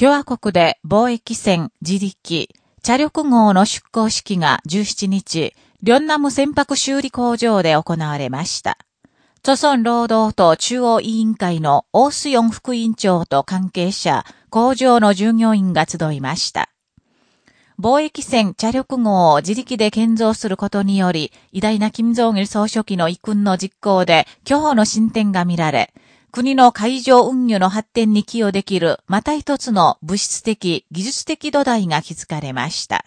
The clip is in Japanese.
共和国で貿易船自力、茶力号の出港式が17日、リョナム船舶修理工場で行われました。著村労働党中央委員会のオースヨン副委員長と関係者、工場の従業員が集いました。貿易船茶力号を自力で建造することにより、偉大な金正義総書記の遺訓の実行で、巨歩の進展が見られ、国の海上運輸の発展に寄与できる、また一つの物質的、技術的土台が築かれました。